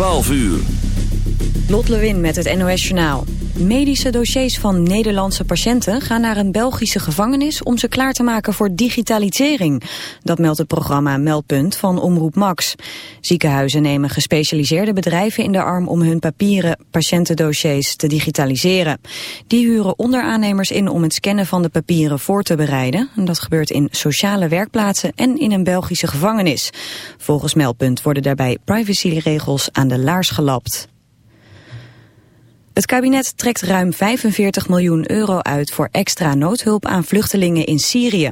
12 uur. Lot Lewin met het NOS Journaal. Medische dossiers van Nederlandse patiënten gaan naar een Belgische gevangenis om ze klaar te maken voor digitalisering. Dat meldt het programma Meldpunt van Omroep Max. Ziekenhuizen nemen gespecialiseerde bedrijven in de arm om hun papieren patiëntendossiers te digitaliseren. Die huren onderaannemers in om het scannen van de papieren voor te bereiden. Dat gebeurt in sociale werkplaatsen en in een Belgische gevangenis. Volgens Meldpunt worden daarbij privacyregels aan de laars gelapt. Het kabinet trekt ruim 45 miljoen euro uit voor extra noodhulp aan vluchtelingen in Syrië.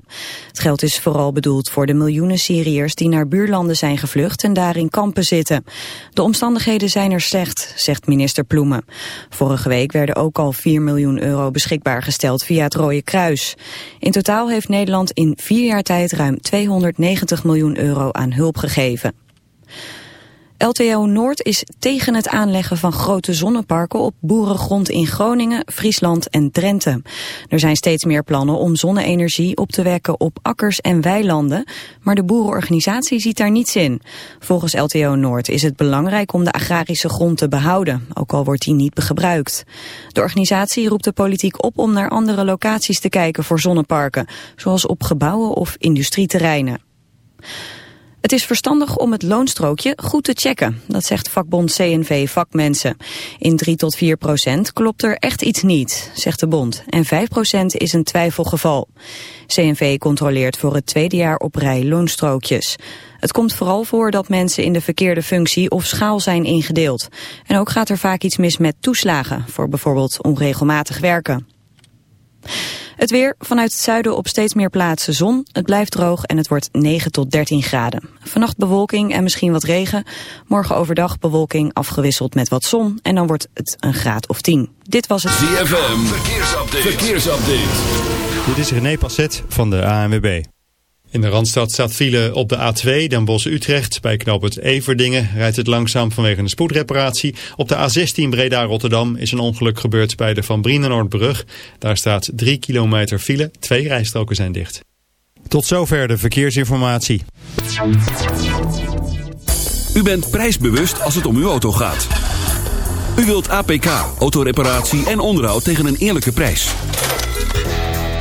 Het geld is vooral bedoeld voor de miljoenen Syriërs die naar buurlanden zijn gevlucht en daar in kampen zitten. De omstandigheden zijn er slecht, zegt minister Ploemen. Vorige week werden ook al 4 miljoen euro beschikbaar gesteld via het Rode Kruis. In totaal heeft Nederland in vier jaar tijd ruim 290 miljoen euro aan hulp gegeven. LTO Noord is tegen het aanleggen van grote zonneparken op boerengrond in Groningen, Friesland en Drenthe. Er zijn steeds meer plannen om zonne-energie op te wekken op akkers en weilanden, maar de boerenorganisatie ziet daar niets in. Volgens LTO Noord is het belangrijk om de agrarische grond te behouden, ook al wordt die niet gebruikt. De organisatie roept de politiek op om naar andere locaties te kijken voor zonneparken, zoals op gebouwen of industrieterreinen. Het is verstandig om het loonstrookje goed te checken, dat zegt vakbond CNV Vakmensen. In 3 tot 4 procent klopt er echt iets niet, zegt de bond. En 5 procent is een twijfelgeval. CNV controleert voor het tweede jaar op rij loonstrookjes. Het komt vooral voor dat mensen in de verkeerde functie of schaal zijn ingedeeld. En ook gaat er vaak iets mis met toeslagen, voor bijvoorbeeld onregelmatig werken. Het weer vanuit het zuiden op steeds meer plaatsen zon. Het blijft droog en het wordt 9 tot 13 graden. Vannacht bewolking en misschien wat regen. Morgen overdag bewolking afgewisseld met wat zon. En dan wordt het een graad of 10. Dit was het ZFM. Verkeersupdate. Verkeersupdate. Dit is René Passet van de ANWB. In de Randstad staat file op de A2 Den Bosch-Utrecht. Bij knooppunt Everdingen rijdt het langzaam vanwege een spoedreparatie. Op de A16 Breda-Rotterdam is een ongeluk gebeurd bij de Van Brienenoordbrug. Daar staat 3 kilometer file. Twee rijstroken zijn dicht. Tot zover de verkeersinformatie. U bent prijsbewust als het om uw auto gaat. U wilt APK, autoreparatie en onderhoud tegen een eerlijke prijs.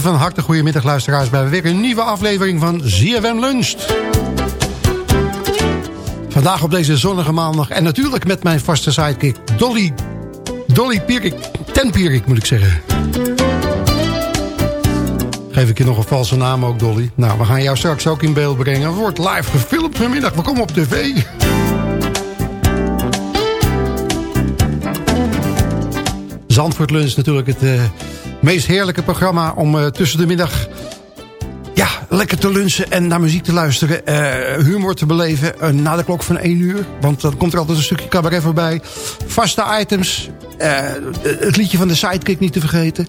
Van harte goedemiddag luisteraars bij weer een nieuwe aflevering van ZFM Lunch. Vandaag op deze zonnige maandag en natuurlijk met mijn vaste sidekick Dolly, Dolly Pierik, Ten Pierik moet ik zeggen. Geef ik je nog een valse naam ook Dolly. Nou, we gaan jou straks ook in beeld brengen. Het wordt live gefilmd vanmiddag, we komen op tv. Zandvoort Lunch natuurlijk het eh, meest heerlijke programma om eh, tussen de middag ja, lekker te lunchen en naar muziek te luisteren. eh, humor te beleven eh, na de klok van 1 uur. Want dan komt er altijd een stukje cabaret voorbij. Vaste items. het liedje van de sidekick niet te vergeten.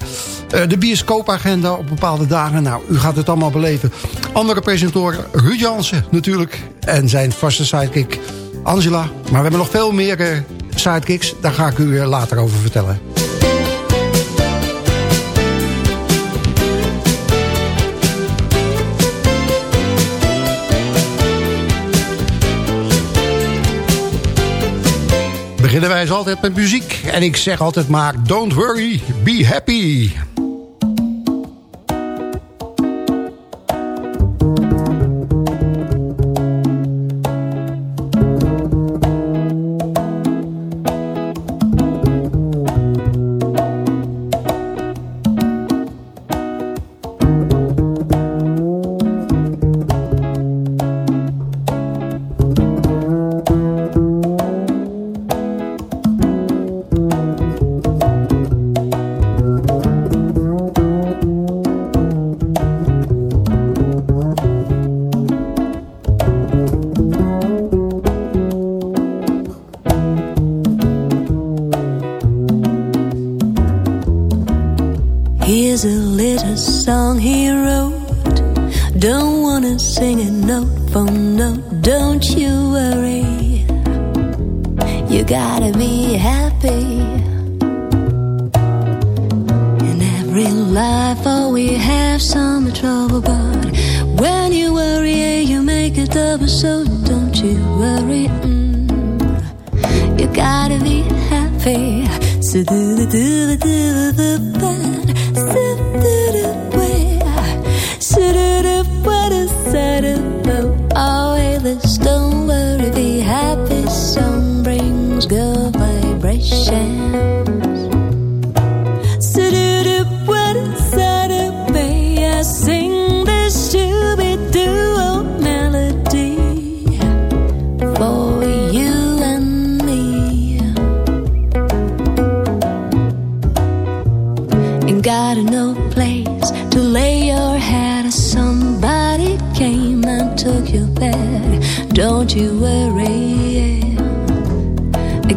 de bioscoopagenda op bepaalde dagen. Nou, u gaat het allemaal beleven. Andere presentatoren, Ruud Jansen natuurlijk. En zijn vaste sidekick Angela. Maar we hebben nog veel meer sidekicks. Daar ga ik u later over vertellen. Beginnen wij als altijd met muziek. En ik zeg altijd maar, don't worry, be happy. Song he wrote. Don't wanna sing it note for note. Don't you worry. You gotta be happy. In every life, oh, we have some trouble, but when you worry, you make it double. So don't you worry. mm. You gotta be happy. So do the do the do the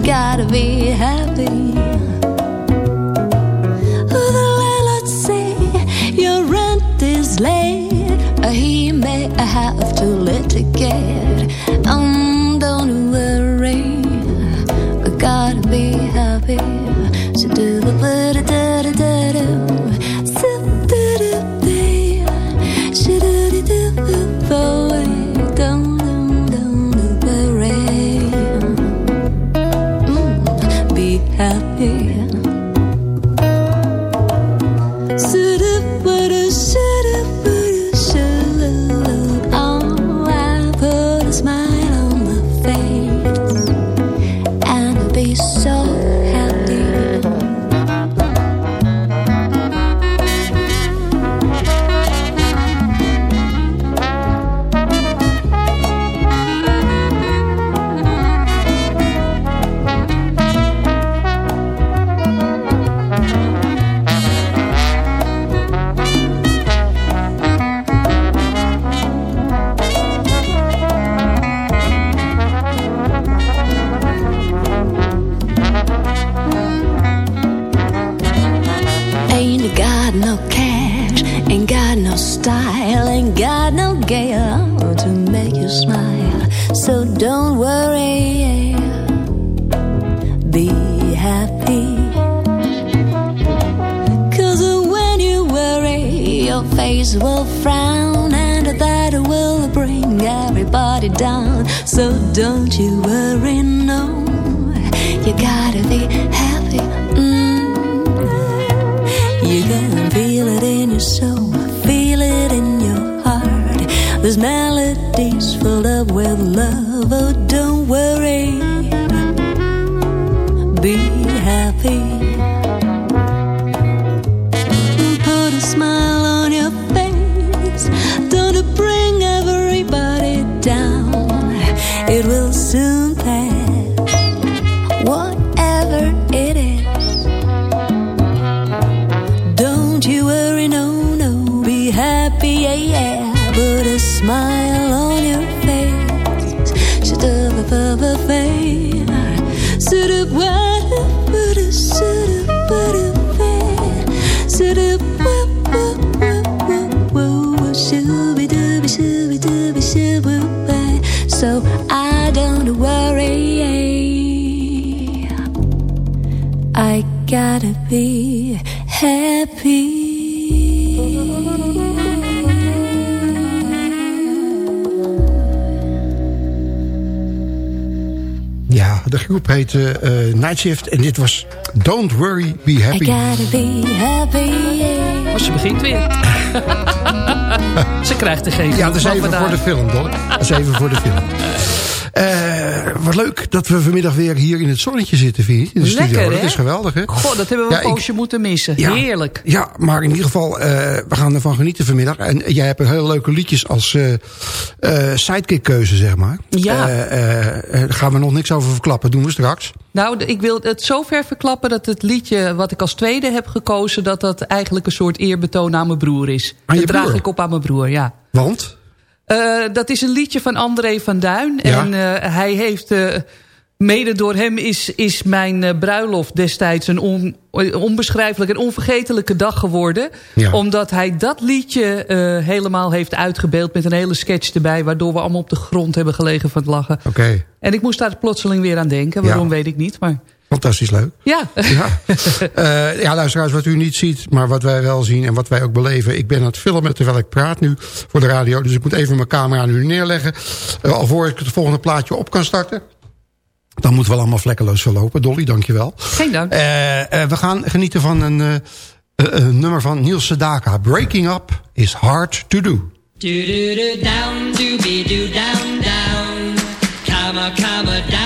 Gotta be happy. Oh, the landlord say your rent is late. He may have to litigate. Melodies filled up with love. Oh, don't worry, be happy. Groep heette eh, Night Shift en dit was Don't Worry, Be I Happy. gotta be happy. Oh, ze begint weer. ze krijgt er geen Ja, dat is even voor de film, Dolly. Dat is even voor de film. Eh, wat leuk dat we vanmiddag weer hier in het zonnetje zitten, vind je? In de Lekker, studio. Dat hè? is geweldig, hè? Goh, dat hebben we Ja, een ik- poosje moeten missen. Ja. Heerlijk. Ja, maar in ieder geval, eh, we gaan ervan genieten vanmiddag. En jij hebt een hele leuke liedjes als eh, sidekick-keuze, zeg maar. Ja. Daar gaan we nog niks over verklappen, doen we straks. Nou, ik wil het zover verklappen dat het liedje wat ik als tweede heb gekozen... dat dat eigenlijk een soort eerbetoon aan mijn broer is. Aan je dat draag broer? ik op aan mijn broer, ja. Want? Eh, dat is een liedje van André van Duin. Ja. En eh, hij heeft... eh, mede door hem is, is mijn bruiloft destijds een on, onbeschrijfelijk en onvergetelijke dag geworden. Ja. Omdat hij dat liedje helemaal heeft uitgebeeld met een hele sketch erbij. Waardoor we allemaal op de grond hebben gelegen van het lachen. Oké, En ik moest daar plotseling weer aan denken. Ja. Waarom weet ik niet, maar fantastisch leuk. ja. Ja. Eh, ja, luisteraars, wat u niet ziet, maar wat wij wel zien en wat wij ook beleven. Ik ben aan het filmen terwijl ik praat nu voor de radio. Dus ik moet even mijn camera nu neerleggen. Uh, alvorens ik het volgende plaatje op kan starten. Dan moeten we allemaal vlekkeloos verlopen. Dolly, dankjewel. Geen dank. Eh, eh, we gaan genieten van een, eh, eh, een nummer van Niels Sedaka. Breaking up is hard to do. Do do do down, doobie doo down down. Comma comma down,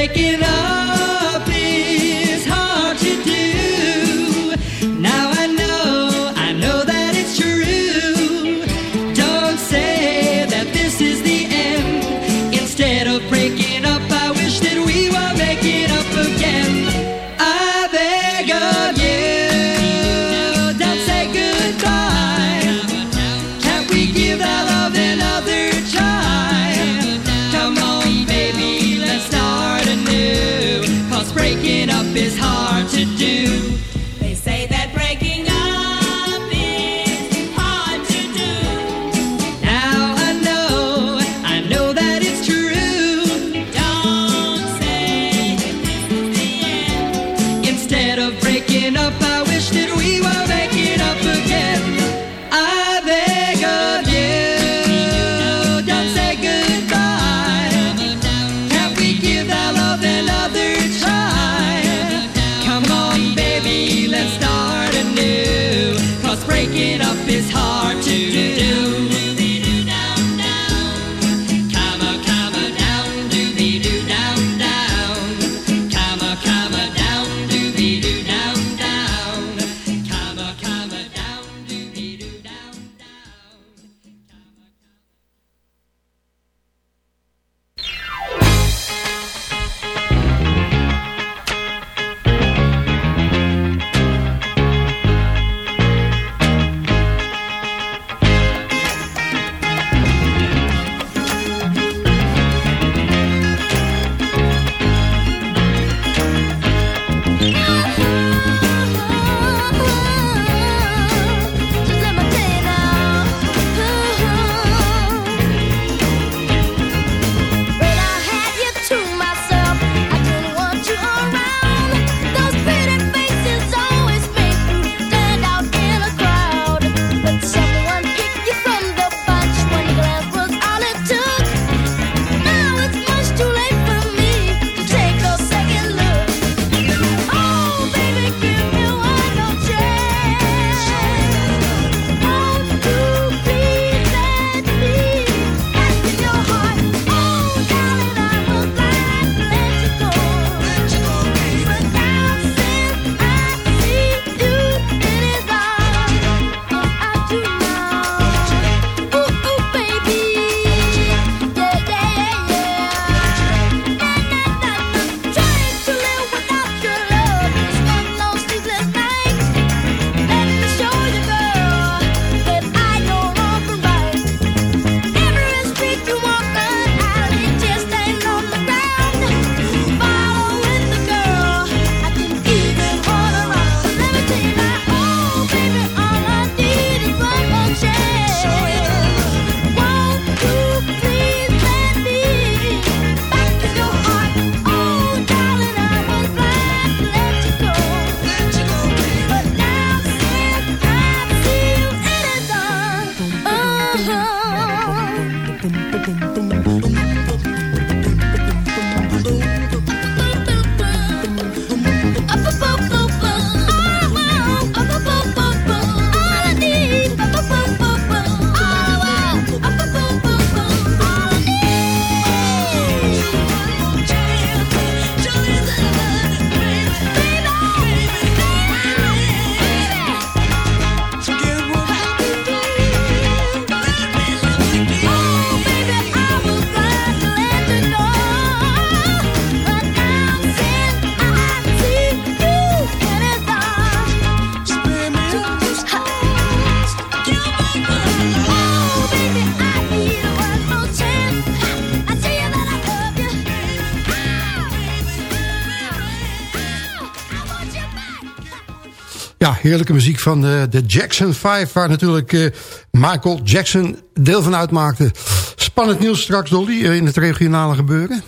Heerlijke muziek van de, de Jackson 5... waar natuurlijk uh, Michael Jackson deel van uitmaakte. Spannend nieuws straks, Dolly, in het regionale gebeuren.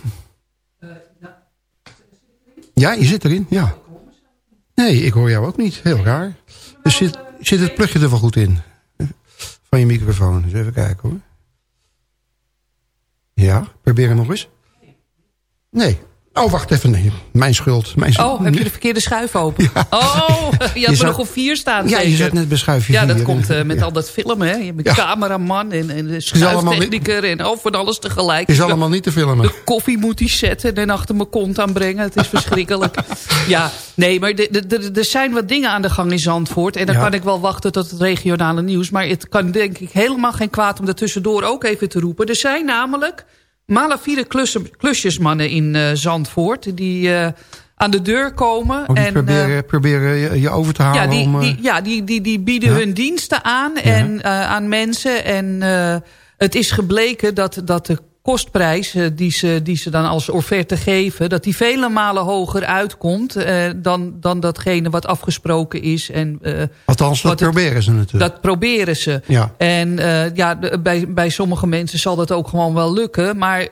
Ja, je zit erin, ja. Nee, ik hoor jou ook niet. Heel raar. Dus zit, zit het plugje er wel goed in? Van je microfoon. Dus even kijken hoor. Ja, probeer hem nog eens. Nee, Oh, wacht even. Nee, mijn schuld. Mijn oh, heb je de verkeerde schuif open? Ja. Oh, je had er nog op vier staan. Ja, je zat net bij schuifje Ja, dat komt uh, met al dat filmen. Hè. Je bent ja. cameraman en, en de schuiftechniker en oh, van alles tegelijk. Is allemaal niet te filmen. De koffie moet hij zetten en achter mijn kont aanbrengen. Het is verschrikkelijk. ja, nee, maar er zijn wat dingen aan de gang in Zandvoort. En dan kan ik wel wachten tot het regionale nieuws. Maar het kan denk ik helemaal geen kwaad om er tussendoor ook even te roepen. Er zijn namelijk malafide klusjesmannen in uh, Zandvoort... die uh, aan de deur komen. Oh, die en, proberen, uh, proberen je, over te halen? Ja, die, om, die, ja, die, die, die bieden ja? hun diensten aan, en, aan mensen. En het is gebleken dat, dat de kostprijs uh, die, ze, die ze dan als offerte geven... dat die vele malen hoger uitkomt uh, dan, dan datgene wat afgesproken is. En, uh, Althans, dat proberen het, ze natuurlijk. Dat proberen ze. Ja. En ja, de, bij, bij sommige mensen zal dat ook gewoon wel lukken. Maar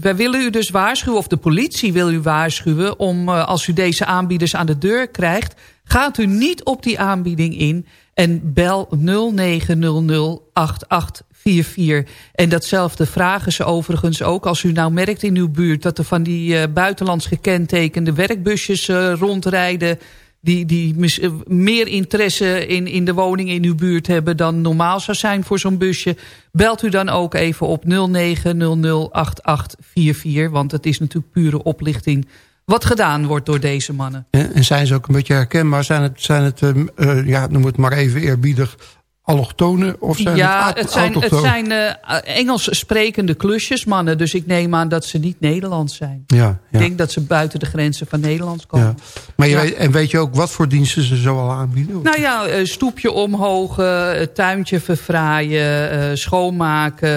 wij willen u dus waarschuwen, of de politie wil u waarschuwen... om als u deze aanbieders aan de deur krijgt... gaat u niet op die aanbieding in... En bel 0900 88 44. En datzelfde vragen ze overigens ook. Als u nou merkt in uw buurt dat er van die uh, buitenlands gekentekende werkbusjes uh, rondrijden... die, die uh, meer interesse in, in de woning in uw buurt hebben dan normaal zou zijn voor zo'n busje... belt u dan ook even op 09008844. Want het is natuurlijk pure oplichting wat gedaan wordt door deze mannen. En, en zijn ze ook een beetje herkenbaar? Zijn het, zijn het uh, ja, noem het maar even eerbiedig allochtonen of zijn ja, het, het zijn, het zijn uh, Engels sprekende klusjesmannen. Dus ik neem aan dat ze niet Nederlands zijn. Ja, ja. Ik denk dat ze buiten de grenzen van Nederland komen. Ja. Maar je weet, en weet je ook wat voor diensten ze zo al aanbieden? Nou ja, uh, stoepje omhogen, tuintje verfraaien, schoonmaken.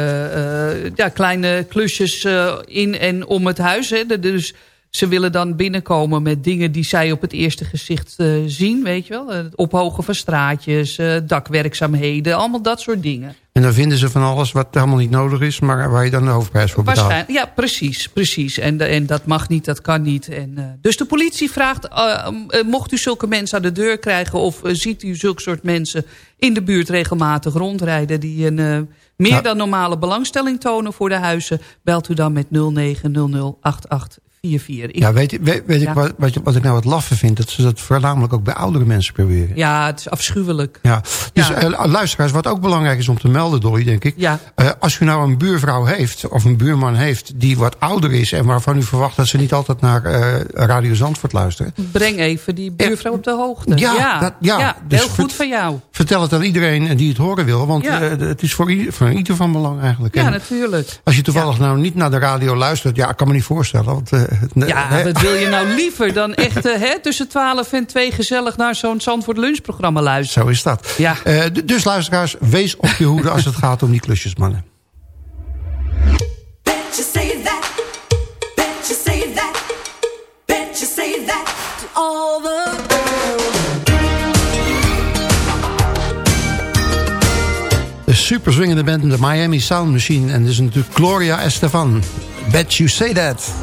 ja, kleine klusjes in en om het huis. Hè. Dus ze willen dan binnenkomen met dingen die zij op het eerste gezicht uh, zien, weet je wel. Het ophogen van straatjes, uh, dakwerkzaamheden, allemaal dat soort dingen. En dan vinden ze van alles wat helemaal niet nodig is, maar waar je dan de hoofdprijs voor betaalt. Ja, precies, precies. En, en dat mag niet, dat kan niet. En, uh, dus de politie vraagt, mocht u zulke mensen aan de deur krijgen... of ziet u zulke soort mensen in de buurt regelmatig rondrijden... die een meer nou, dan normale belangstelling tonen voor de huizen... belt u dan met 0900 4-4. Ja, weet, weet, weet ja. ik wat, wat, wat, ik nou het laffe vind? Dat ze dat voornamelijk ook bij oudere mensen proberen. Ja, het is afschuwelijk. Ja, dus ja. Uh, luisteraars, wat ook belangrijk is om te melden, Dolly, denk ik. Ja. Uh, als u nou een buurvrouw heeft, of een buurman heeft... die wat ouder is en waarvan u verwacht dat ze niet altijd naar uh, Radio Zandvoort luisteren. Breng even die buurvrouw op de hoogte. Ja, ja. Dat, ja. dus heel goed van jou. Vertel het aan iedereen die het horen wil. Want het is voor, ieder, voor ieder van belang eigenlijk. Ja, en natuurlijk. Als je toevallig nou niet naar de radio luistert... ja, ik kan me niet voorstellen. Want, ja, wat wil je nou liever dan echt uh, hè, tussen 12 en 2 gezellig naar zo'n Zandvoort lunchprogramma luisteren? Zo is dat. Ja. Uh, dus luisteraars, wees op je hoede als het gaat om die klusjesmannen. De super swingende band de Miami Sound Machine. En dit is natuurlijk Gloria Estefan. Bet you say that.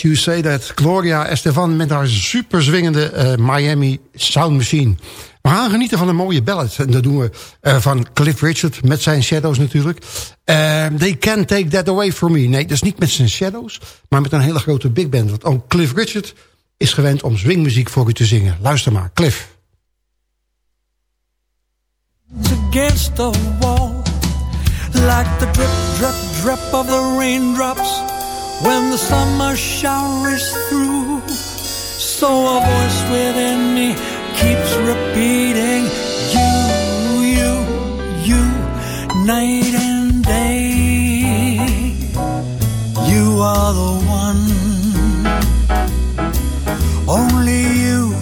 You say that. Gloria Estefan met haar super zwingende uh, Miami Sound Machine. We gaan genieten van een mooie ballad. En dat doen we uh, van Cliff Richard met zijn Shadows natuurlijk. Uh, they can't take that away from me. Nee, dat is niet met zijn Shadows, maar met een hele grote big band. Want ook Cliff Richard is gewend om swingmuziek voor u te zingen. Luister maar, Cliff. Against the wall Like the drip, drip, drip of the raindrops When the summer shower is through So a voice within me keeps repeating You, you, you Night and day. You are the one. Only you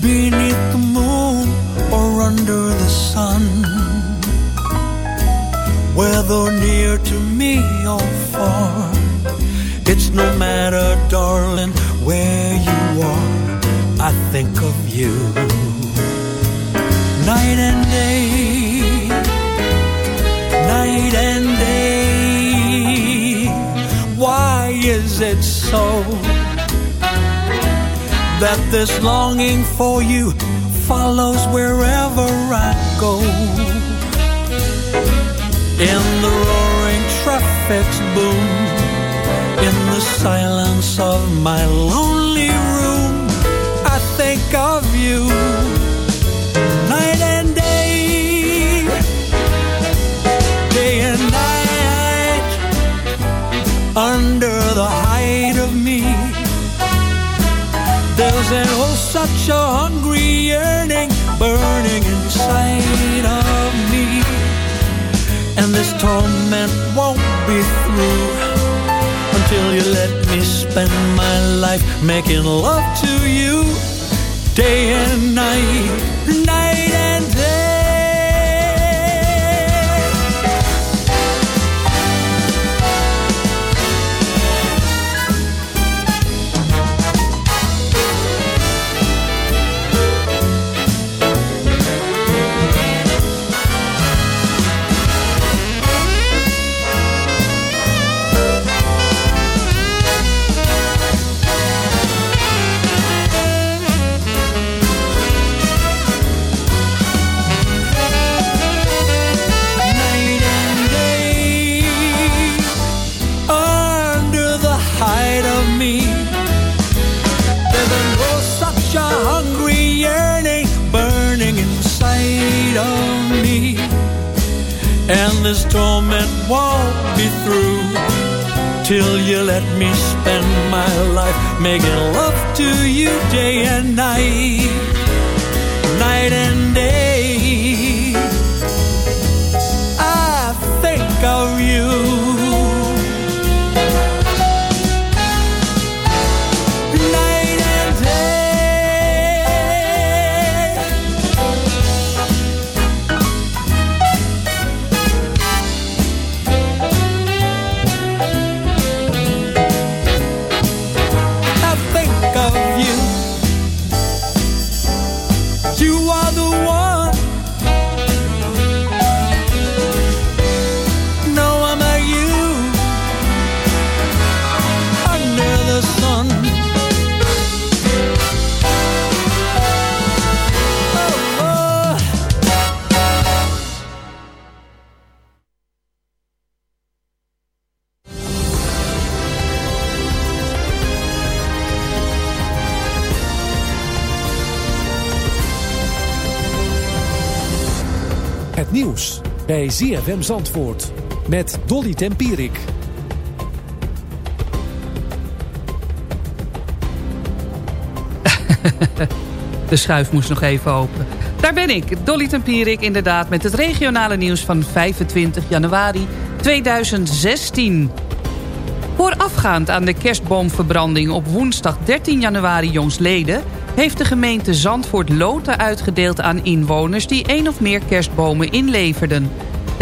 beneath the moon Or under the sun. Whether near to me or far no matter, darling, where you are I think of you. Night and day Night and day Why is it so That this longing for you Follows wherever I go? In the roaring traffic's boom the silence of my lonely room I think of you Night and day. Day and night Under the height of me There's an oh such a hungry yearning Burning inside of me. And this torment won't be through You let me spend my life Making love to you Day and Night torment won't be through till you let me spend my life making love to you day and night, night and day. Bij ZFM Zandvoort met Dolly Tempierik. De schuif moest nog even open. Daar ben ik, Dolly Tempierik, inderdaad... met het regionale nieuws van 25 januari 2016. Voorafgaand aan de kerstboomverbranding op woensdag 13 januari jongsleden... heeft de gemeente Zandvoort loten uitgedeeld aan inwoners... die één of meer kerstbomen inleverden.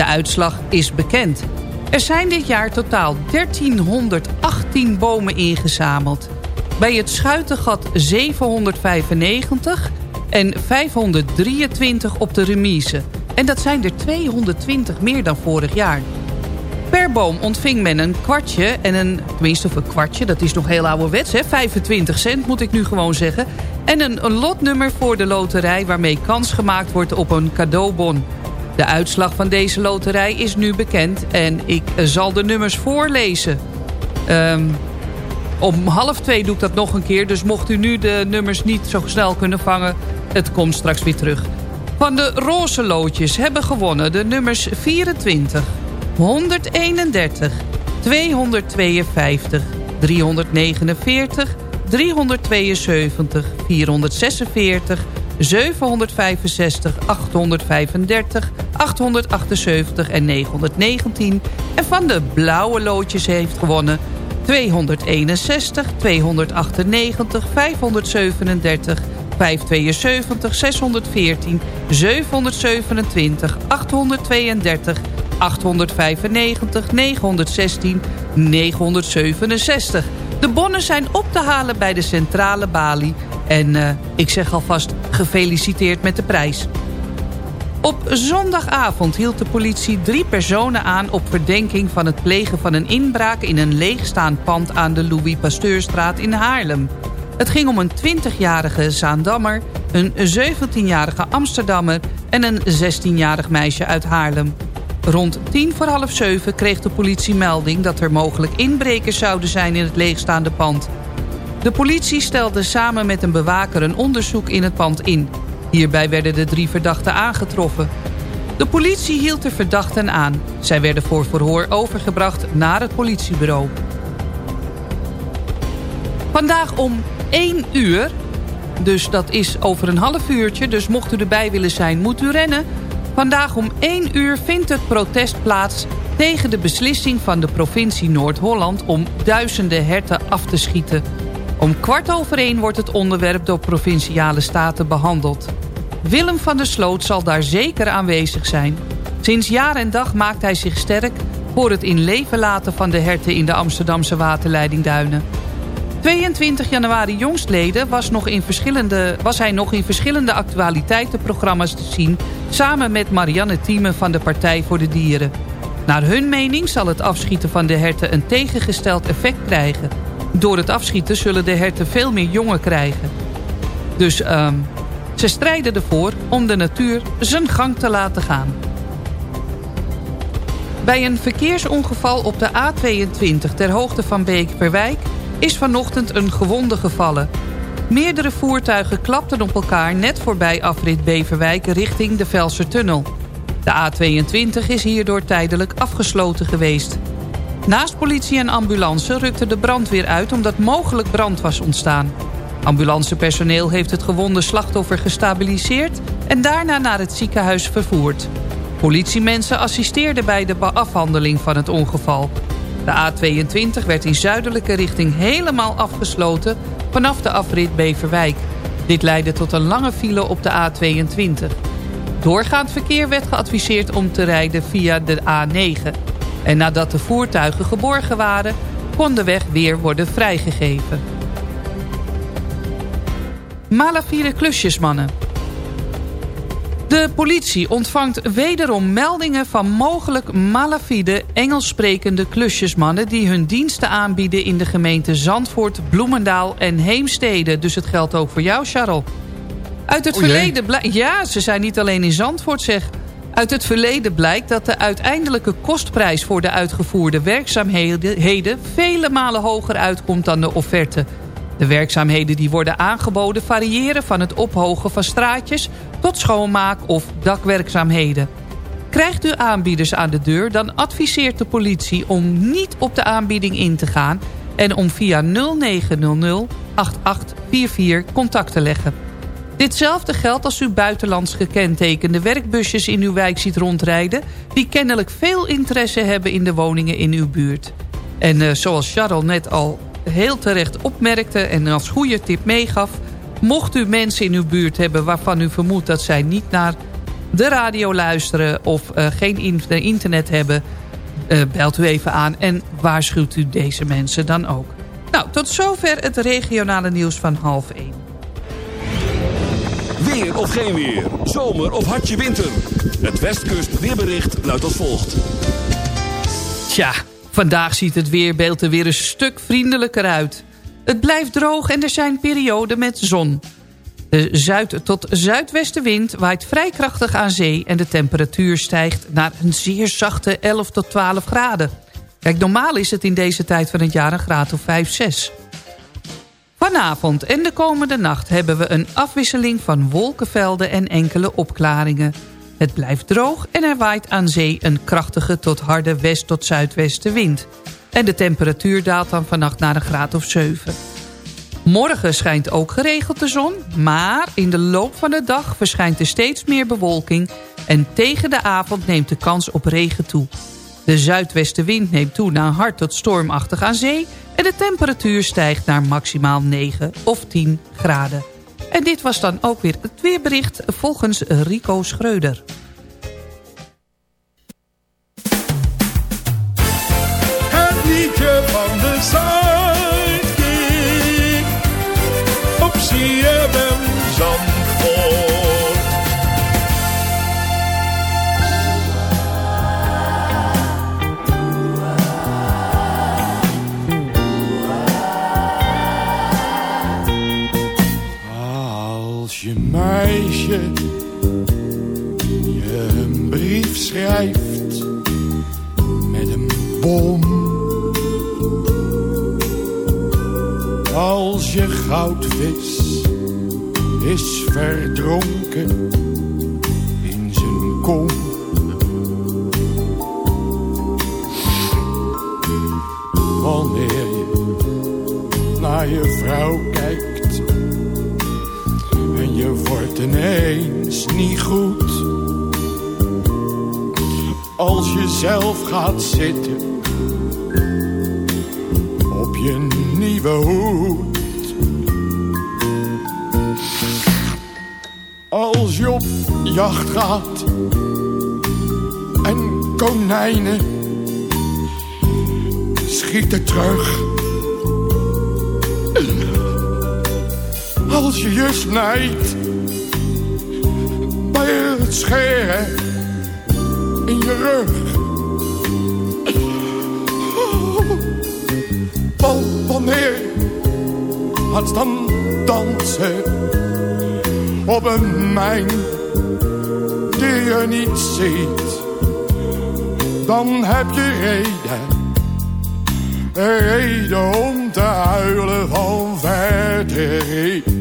De uitslag is bekend. Er zijn dit jaar totaal 1318 bomen ingezameld. Bij het Schuitengat 795 en 523 op de remise. En dat zijn er 220 meer dan vorig jaar. Per boom ontving men een kwartje en een... tenminste of een kwartje, dat is nog heel ouderwets, hè? 25 cent moet ik nu gewoon zeggen. En een lotnummer voor de loterij waarmee kans gemaakt wordt op een cadeaubon. De uitslag van deze loterij is nu bekend en ik zal de nummers voorlezen. Ehm, om half twee doe ik dat nog een keer, dus mocht u nu de nummers niet zo snel kunnen vangen... het komt straks weer terug. Van de roze loodjes hebben gewonnen de nummers 24, 131, 252, 349, 372, 446, 765, 835, 878 en 919. En van de blauwe loodjes heeft gewonnen 261, 298, 537, 572, 614, 727, 832, 895, 916, 967. De bonnen zijn op te halen bij de centrale balie. En uh, ik zeg alvast gefeliciteerd met de prijs. Op zondagavond hield de politie drie personen aan... op verdenking van het plegen van een inbraak... in een leegstaand pand aan de Louis Pasteurstraat in Haarlem. Het ging om een 20-jarige Zaandammer... een 17-jarige Amsterdammer... en een 16-jarig meisje uit Haarlem. Rond tien voor half zeven kreeg de politie melding... dat er mogelijk inbrekers zouden zijn in het leegstaande pand. De politie stelde samen met een bewaker een onderzoek in het pand in. Hierbij werden de drie verdachten aangetroffen. De politie hield de verdachten aan. Zij werden voor verhoor overgebracht naar het politiebureau. Vandaag om 1 uur, dus dat is over een half uurtje... dus mocht u erbij willen zijn, moet u rennen... Vandaag om 1 uur vindt het protest plaats tegen de beslissing van de provincie Noord-Holland... om duizenden herten af te schieten. Om kwart over één wordt het onderwerp door provinciale staten behandeld. Willem van der Sloot zal daar zeker aanwezig zijn. Sinds jaar en dag maakt hij zich sterk voor het in leven laten van de herten in de Amsterdamse waterleidingduinen. 22 januari jongstleden was, nog in verschillende, was hij nog in verschillende actualiteitenprogramma's te zien... samen met Marianne Thieme van de Partij voor de Dieren. Naar hun mening zal het afschieten van de herten een tegengesteld effect krijgen. Door het afschieten zullen de herten veel meer jongen krijgen. Dus um, ze strijden ervoor om de natuur zijn gang te laten gaan. Bij een verkeersongeval op de A22 ter hoogte van Beekperwijk is vanochtend een gewonde gevallen. Meerdere voertuigen klapten op elkaar net voorbij afrit Beverwijk richting de Velsertunnel. De A22 is hierdoor tijdelijk afgesloten geweest. Naast politie en ambulance rukte de brandweer uit omdat mogelijk brand was ontstaan. Ambulancepersoneel heeft het gewonde slachtoffer gestabiliseerd... en daarna naar het ziekenhuis vervoerd. Politiemensen assisteerden bij de afhandeling van het ongeval. De A22 werd in zuidelijke richting helemaal afgesloten... vanaf de afrit Beverwijk. Dit leidde tot een lange file op de A22. Doorgaand verkeer werd geadviseerd om te rijden via de A9. En nadat de voertuigen geborgen waren... kon de weg weer worden vrijgegeven. Malafide klusjesmannen. De politie ontvangt wederom meldingen van mogelijk malafide Engelssprekende klusjesmannen... die hun diensten aanbieden in de gemeente Zandvoort, Bloemendaal en Heemstede. Dus het geldt ook voor jou, Charles. Uit het verleden blijkt... Ja, ze zijn niet alleen in Zandvoort, zeg. Uit het verleden blijkt dat de uiteindelijke kostprijs voor de uitgevoerde werkzaamheden... vele malen hoger uitkomt dan de offerte... De werkzaamheden die worden aangeboden variëren van het ophogen van straatjes tot schoonmaak of dakwerkzaamheden. Krijgt u aanbieders aan de deur, dan adviseert de politie om niet op de aanbieding in te gaan... en om via 0900 8844 contact te leggen. Ditzelfde geldt als u buitenlands gekentekende werkbusjes in uw wijk ziet rondrijden... die kennelijk veel interesse hebben in de woningen in uw buurt. En uh, zoals Charles net al heel terecht opmerkte en als goede tip meegaf... mocht u mensen in uw buurt hebben waarvan u vermoedt dat zij niet naar de radio luisteren... of uh, geen internet hebben, uh, belt u even aan en waarschuwt u deze mensen dan ook. Nou, tot zover het regionale nieuws van half 1. Weer of geen weer, zomer of hartje winter. Het Westkust weerbericht luidt als volgt. Tja, vandaag ziet het weerbeeld er weer een stuk vriendelijker uit. Het blijft droog en er zijn perioden met zon. De zuid- tot zuidwestenwind waait vrij krachtig aan zee... en de temperatuur stijgt naar een zeer zachte 11 tot 12 graden. Kijk, normaal is het in deze tijd van het jaar een graad of 5, 6. Vanavond en de komende nacht hebben we een afwisseling van wolkenvelden en enkele opklaringen. Het blijft droog en er waait aan zee een krachtige tot harde west- tot zuidwestenwind. En de temperatuur daalt dan vannacht naar een graad of 7. Morgen schijnt ook geregeld de zon, maar in de loop van de dag verschijnt er steeds meer bewolking... en tegen de avond neemt de kans op regen toe. De zuidwestenwind neemt toe naar hard tot stormachtig aan zee... en de temperatuur stijgt naar maximaal 9 of 10 graden. En dit was dan ook weer het weerbericht volgens Rico Schreuder. Je goudvis is verdronken in zijn kom. Wanneer je naar je vrouw kijkt en je wordt ineens niet goed. Als je zelf gaat zitten op je nieuwe hoed. Als je op jacht gaat en konijnen schieten terug. Als je je snijdt bij het scheren in je rug. Wa- Wanneer gaat dan dansen op een mijn die je niet ziet, dan heb je reden, reden om te huilen van verdriet.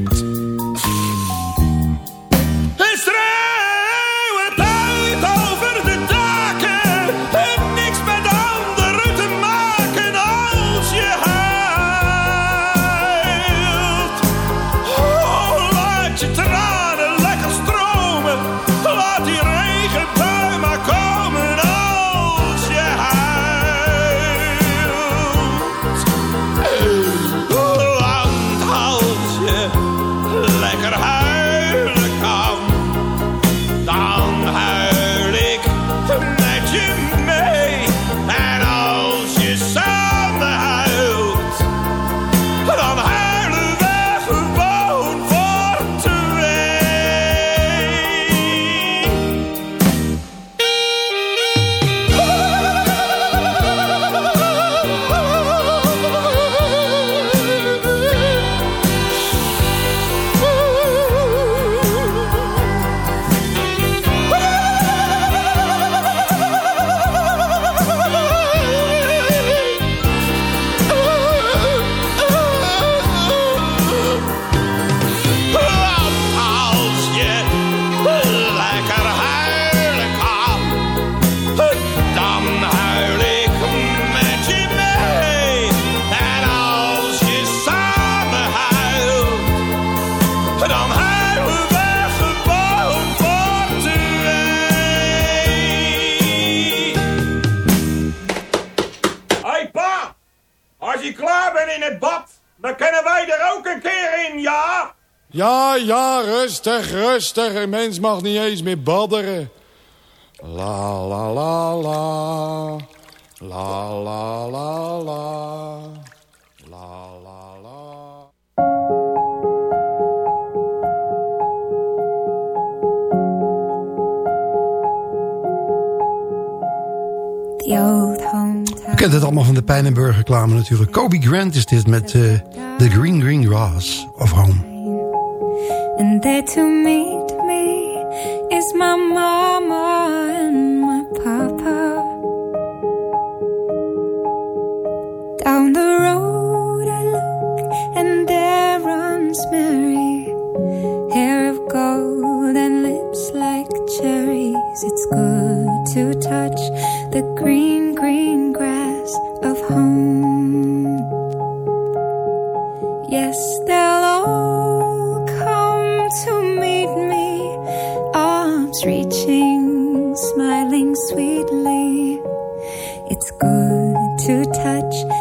ja, rustig, rustig. Een mens mag niet eens meer badderen. La, la, la, la. La, la, la, la. La, la, la. Kent het allemaal van de Pijnenburg reclame natuurlijk. Kobe Grant is dit met uh, The Green Green Grass of Home. There to meet me is my mama and my papa. Down the road I look and there runs Mary, hair of gold and lips like cherries. It's good to touch the green, green grass of home. to touch.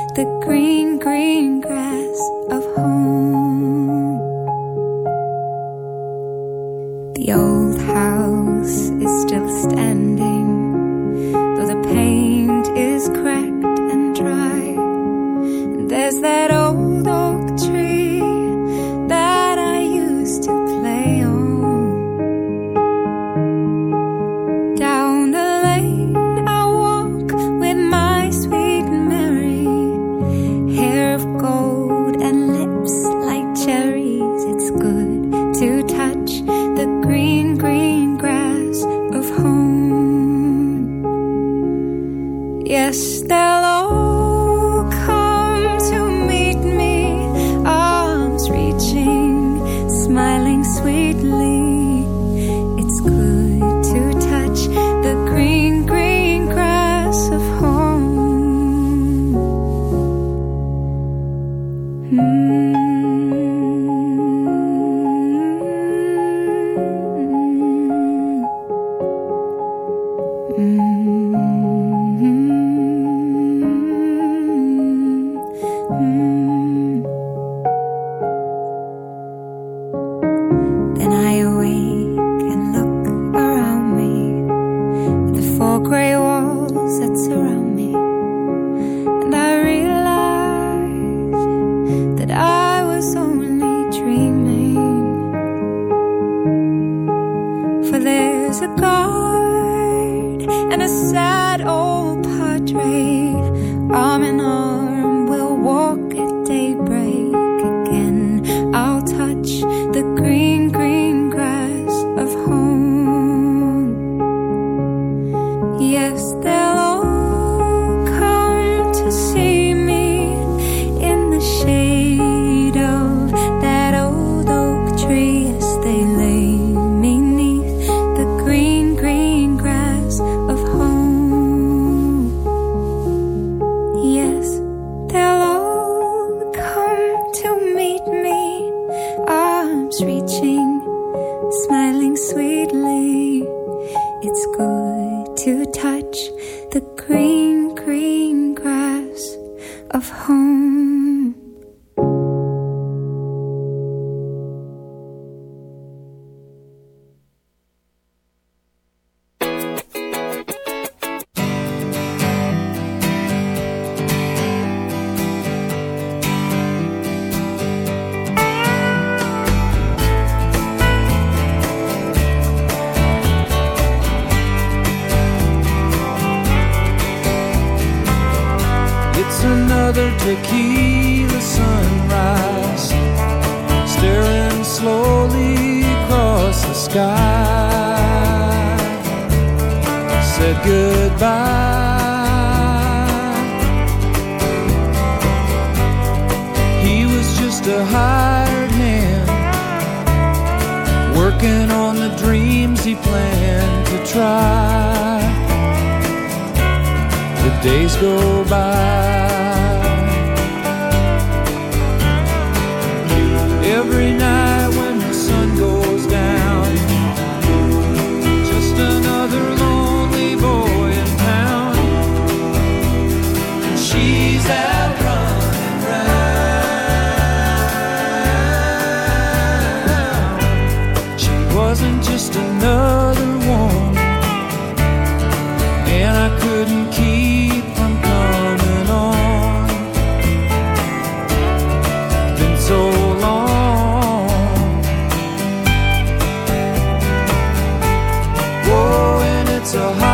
so hard.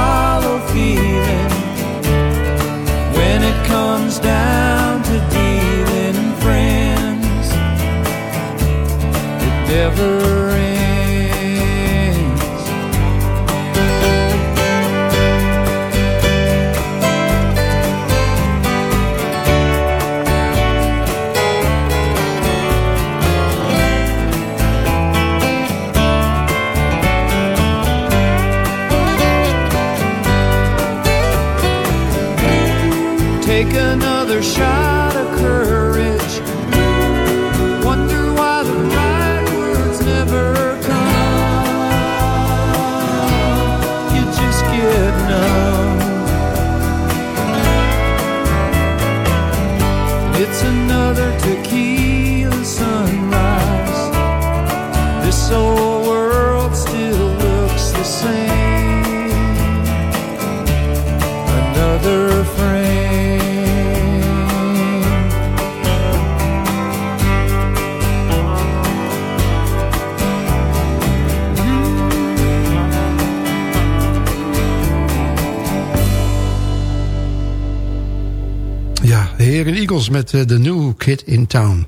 Eagles met eh, de New Kid in Town.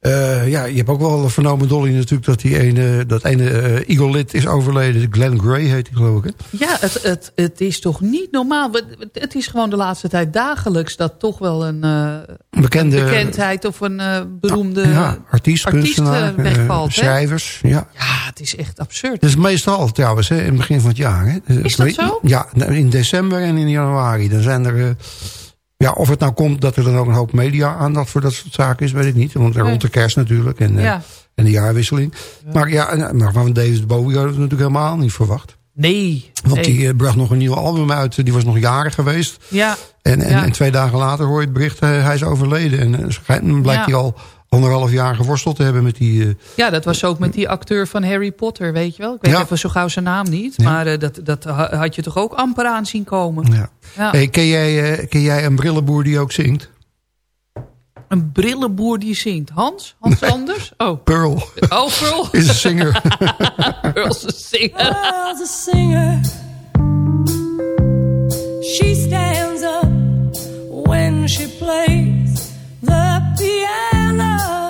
Eh, ja, je hebt ook wel vernomen, Dolly, natuurlijk... dat die ene, dat ene eh, Eagle-lid is overleden. Glenn Gray heet hij, geloof ik, hè? Ja, het, het, het is toch niet normaal. Het- Het is gewoon de laatste tijd dagelijks... dat toch wel een, Bekende- een bekendheid of een beroemde ja, artiest, artiest, kunstenaar, wegvalt. hè? schrijvers. Ja. Ja, het is echt absurd. Dat is meestal trouwens, hè, in het begin van het jaar. Hè. Is dat zo? Ja, in december en in januari. Dan zijn er... eh, ja, of het nou komt dat er dan ook een hoop media-aandacht voor dat soort zaken is, weet ik niet. Want Nee. rond de kerst natuurlijk en, eh, Ja. en de jaarwisseling. Maar ja, maar van David Bowie hadden we natuurlijk helemaal niet verwacht. Nee. Want nee. die eh, bracht nog een nieuw album uit. Die was nog jaren geweest. Ja. En, en, Ja. en twee dagen later hoor je het bericht, eh, hij is overleden. En eh, schijnt- blijkt Ja. hij al anderhalf jaar geworsteld te hebben met die... eh, Ja, dat was ook met die acteur van Harry Potter, weet je wel. Ik weet Ja. even zo gauw zijn naam niet. Ja. Maar eh, dat, dat ha- had je toch ook amper aan zien komen. ja. Ja. Hey, ken, jij, eh, ken jij een brillenboer die ook zingt? Een brillenboer die zingt. Hans? Hans Anders? Oh. Pearl Oh, Pearl. is een zinger. Pearl's een singer. Pearl's a singer. She stands up when she plays the piano in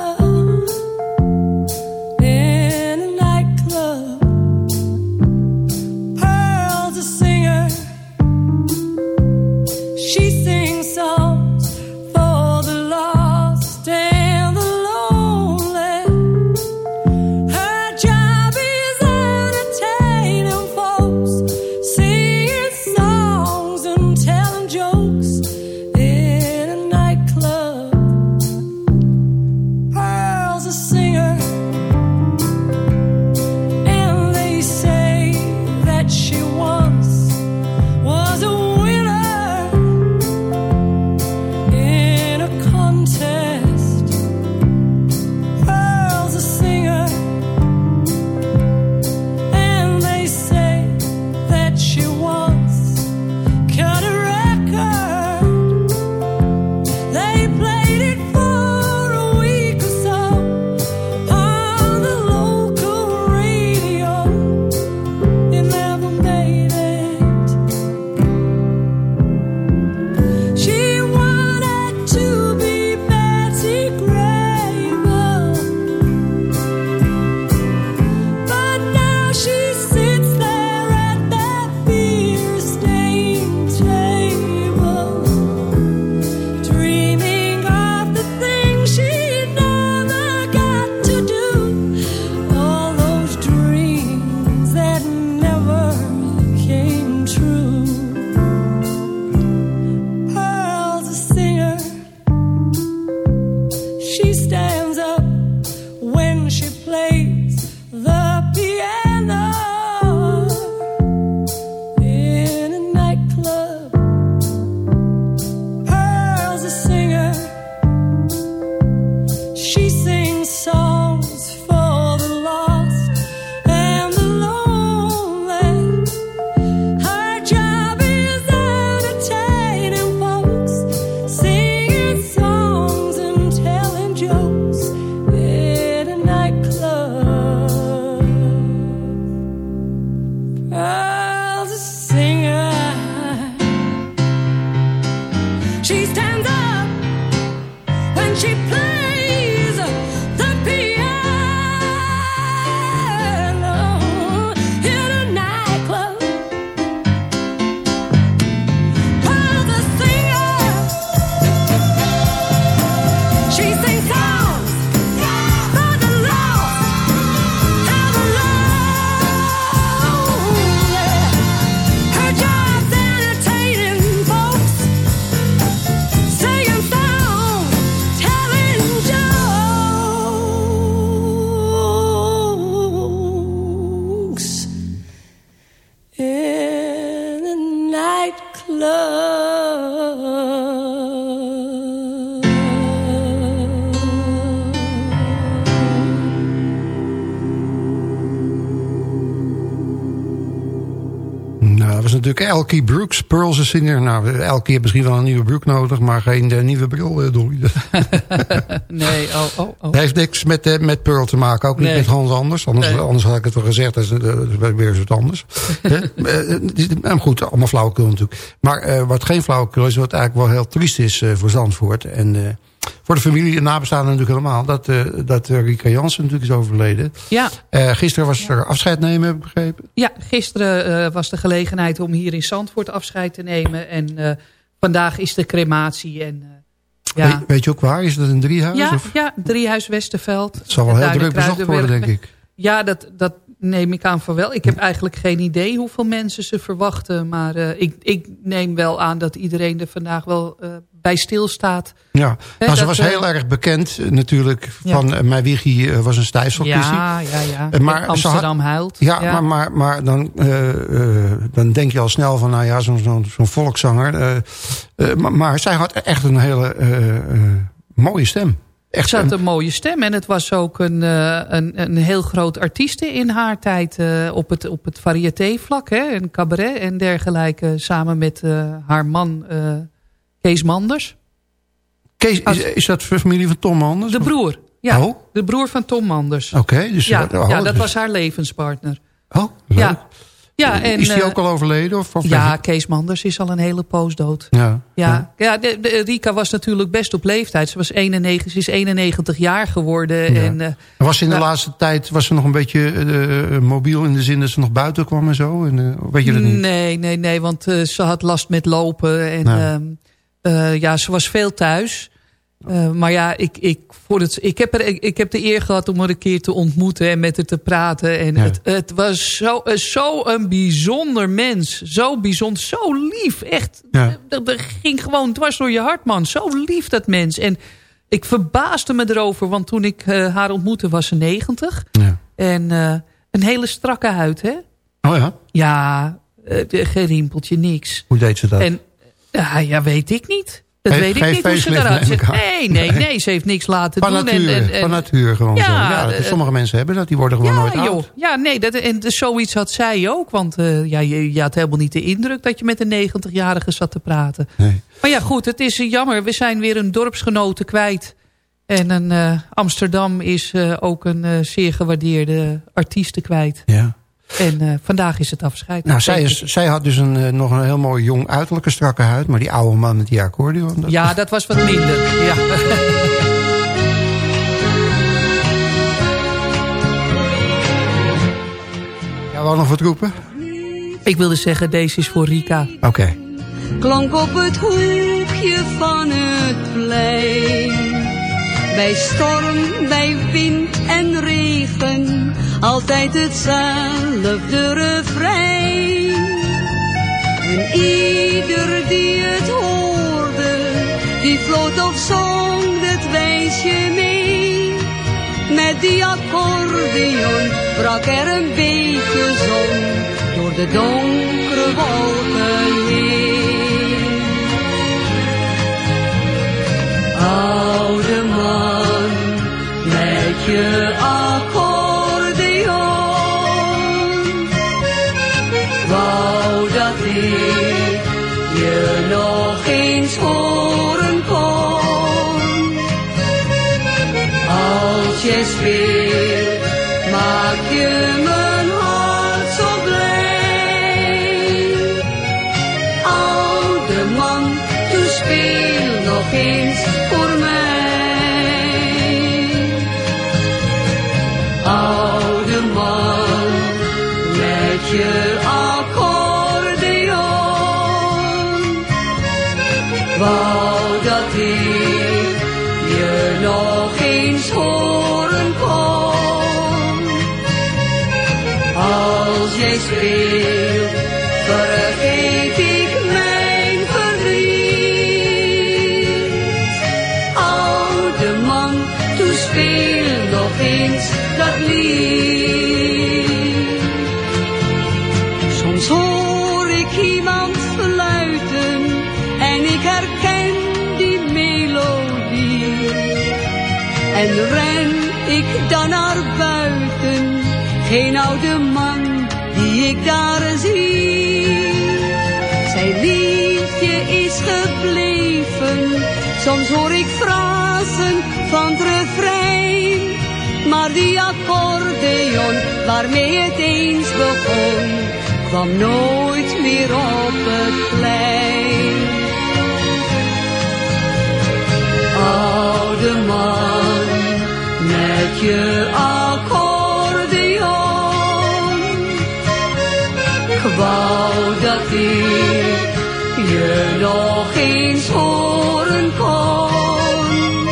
natuurlijk Elkie Brooks, Pearls is Singer. Nou, Elkie heeft misschien wel een nieuwe broek nodig, maar geen eh, nieuwe bril, Dolly. Nee, oh, oh, oh. Het heeft niks met, eh, met Pearl te maken, ook niet met Hans Anders. Anders, Nee. anders had ik het wel gezegd, dat is, dat weer wat anders. Is- maar goed, allemaal flauwekul natuurlijk. Maar wat geen flauwekul is, wat eigenlijk wel heel triest is voor Zandvoort. En voor de familie en nabestaanden natuurlijk helemaal. Dat, eh, dat eh, Rika Jansen natuurlijk is overleden. Ja, Eh, gisteren was er afscheid nemen, heb ik begrepen. ja gisteren was de gelegenheid om hier in Zandvoort afscheid te nemen. En vandaag is de crematie. En, ja. Weet, weet je ook waar? Is dat een driehuis? Ja, of? ja, Driehuis Westerveld. Het zal wel heel druk bezocht worden, denk ik. Ja, dat, dat neem ik aan van wel. Ik heb eigenlijk geen idee hoeveel mensen ze verwachten. Maar eh, ik, ik neem wel aan dat iedereen er vandaag wel eh, bij stilstaat. Ja, Hè, nou, ze was eh, heel erg bekend eh, natuurlijk Ja. van eh, mijn wiegie eh, was een stijfselkissie. Ja, ja, ja. Eh, maar En Amsterdam huilt. Ja, Ja. Maar, maar, maar dan, eh, eh, dan denk je al snel van, nou ja, zo'n zo'n volkszanger. eh, eh, maar, maar zij had echt een hele eh, eh, mooie stem. Echt Ze had een- een mooie stem en het was ook een, eh, een, een heel groot artieste in haar tijd eh, op het, op het variété-vlak. hè, En cabaret en dergelijke, samen met eh, haar man Kees Manders. Kees, is, is dat familie van Tom Anders? De broer, ja. Oh. De broer van Tom Manders. Oké, dus ja, oh, ja, dat dus- was haar levenspartner. Oh, leuk. Ja, ja en, is die eh, ook al overleden? Of, of Ja, Kees Manders is al een hele poos dood. Ja, Ja, ja de, de- Rika was natuurlijk best op leeftijd. Ze, was 91, ze is 91 jaar geworden. Ja. En, eh, Was ze in de nou, laatste tijd was ze nog een beetje eh, mobiel in de zin dat ze nog buiten kwam en zo? En, eh, weet je dat niet? Nee, nee, nee, want eh, ze had last met lopen. En Nou. ehm, eh, ja, ze was veel thuis. Eh, maar ja, ik, ik, voor het, ik, heb er, ik, ik heb de eer gehad om haar een keer te ontmoeten en met haar te praten. En Ja. het, het was zo, eh, zo een bijzonder mens. Zo bijzonder, zo lief. Echt, Ja. dat, dat ging gewoon dwars door je hart, man. Zo lief dat mens. En ik verbaasde me erover, want toen ik eh, haar ontmoette was ze 90. Ja. En een hele strakke huid, hè? Oh ja, Ja, geen rimpeltje, niks. hoe deed ze dat? En ja, weet ik niet. Dat Geen- weet ik niet hoe ze eruit ziet. aan. Nee, nee, nee, ze heeft niks laten van doen. natuur, en, en, en- van natuur gewoon Ja, zo. Ja, eh, sommige mensen hebben dat, die worden gewoon nooit ja, joh. oud. Ja, nee, dat, en dus zoiets had zij ook. Want eh, ja, je, je had helemaal niet de indruk dat je met een 90-jarige zat te praten. Nee. Maar ja, goed, het is eh, jammer. We zijn weer een dorpsgenote kwijt. En een, Amsterdam is ook een zeer gewaardeerde artieste kwijt. Ja. En eh, vandaag is het afscheid. Nou, zij, is, zij had dus een, eh, nog een heel mooi jong uiterlijke strakke huid. Maar die oude man met die accordeon. dat- Ja, dat was wat minder. Ja. Ja, wou nog wat roepen? Ik wilde zeggen, deze is voor Rika. Oké. klonk op het hoekje van het plein. Bij storm, bij wind en regen, altijd hetzelfde refrein. En ieder die het hoorde, die floot of zong het wijsje mee. Met die accordeon brak er een beetje zon door de donkere wolken heen. Oude man, met je accordeon. Waarmee het eens begon, kwam nooit meer op het plein. Oude man, met je accordeon. Ik wou dat ik je nog eens horen kon.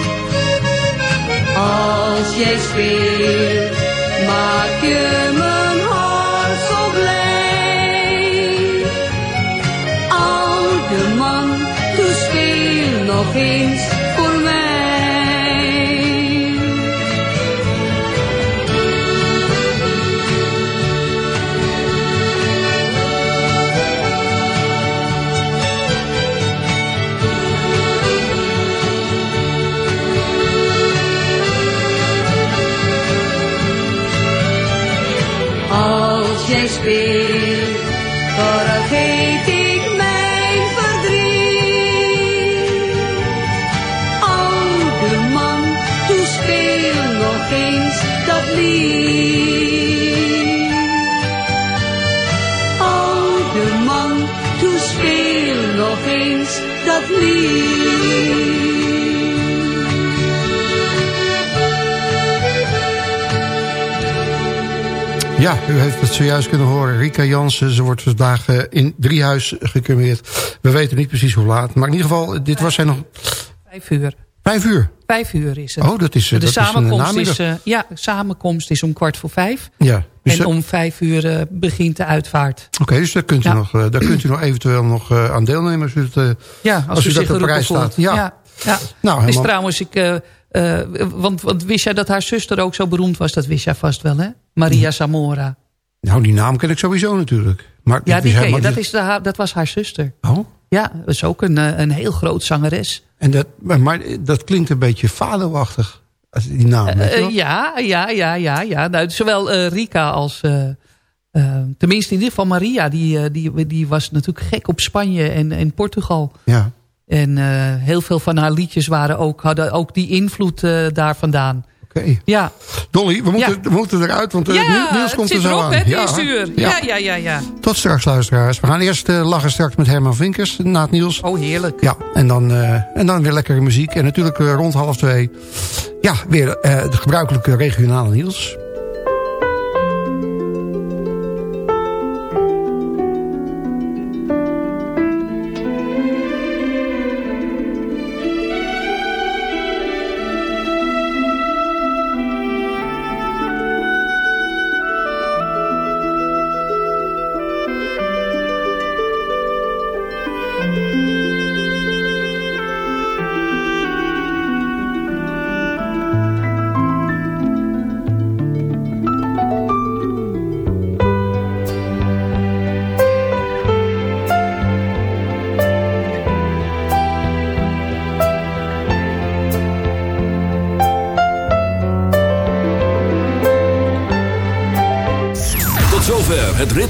Als jij speelt, maak je mijn hart zo blij. Oude man, doe speel nog eens Ja, u heeft het zojuist kunnen horen. Rika Jansen, ze wordt vandaag eh, in Driehuis gecremeerd. We weten niet precies hoe laat. Maar in ieder geval, dit was zij nog... Vijf uur. Vijf uur? Vijf uur is het. Oh, dat is, eh, de dat is een samenkomst is, eh, Ja, de samenkomst is om kwart voor vijf. Ja. Dus en om vijf uur eh, begint de uitvaart. Oké, dus daar kunt, u Ja. nog, eh, daar kunt u nog eventueel nog eh, aan deelnemen als u, het, Ja, als, u, dat op prijs staat. Ja. ja. ja. Nou, is helemaal- trouwens, ik, want, want wist jij dat haar zuster ook zo beroemd was? Dat wist jij vast wel, hè? Maria Zamora. Nou, die naam ken ik sowieso natuurlijk. Maar Ja, die ken je. helemaal Dat, is de, dat was haar zuster. Oh? Ja, dat is ook een, een heel groot zangeres. En dat, maar, maar dat klinkt een beetje vaderwachtig, als die naam. Eh, wel? ja, ja, ja, ja. ja. Nou, zowel eh, Rika als... eh, eh, tenminste, in ieder geval Maria. Die, eh, die, die was natuurlijk gek op Spanje en, en Portugal. ja. En eh, heel veel van haar liedjes waren ook, hadden ook die invloed eh, daar vandaan. Ja, Dolly, we moeten, we moeten eruit, want eh, ja Niels- Niels komt het er zo aan. hè, het ja, eerste uur. Ja, ja, ja, ja. Tot straks, luisteraars. We gaan eerst eh, lachen straks met Herman Vinkers na het nieuws. Oh, heerlijk. Ja, en dan, eh, en dan weer lekkere muziek. En natuurlijk eh, rond half twee, ja, weer eh, de gebruikelijke regionale nieuws.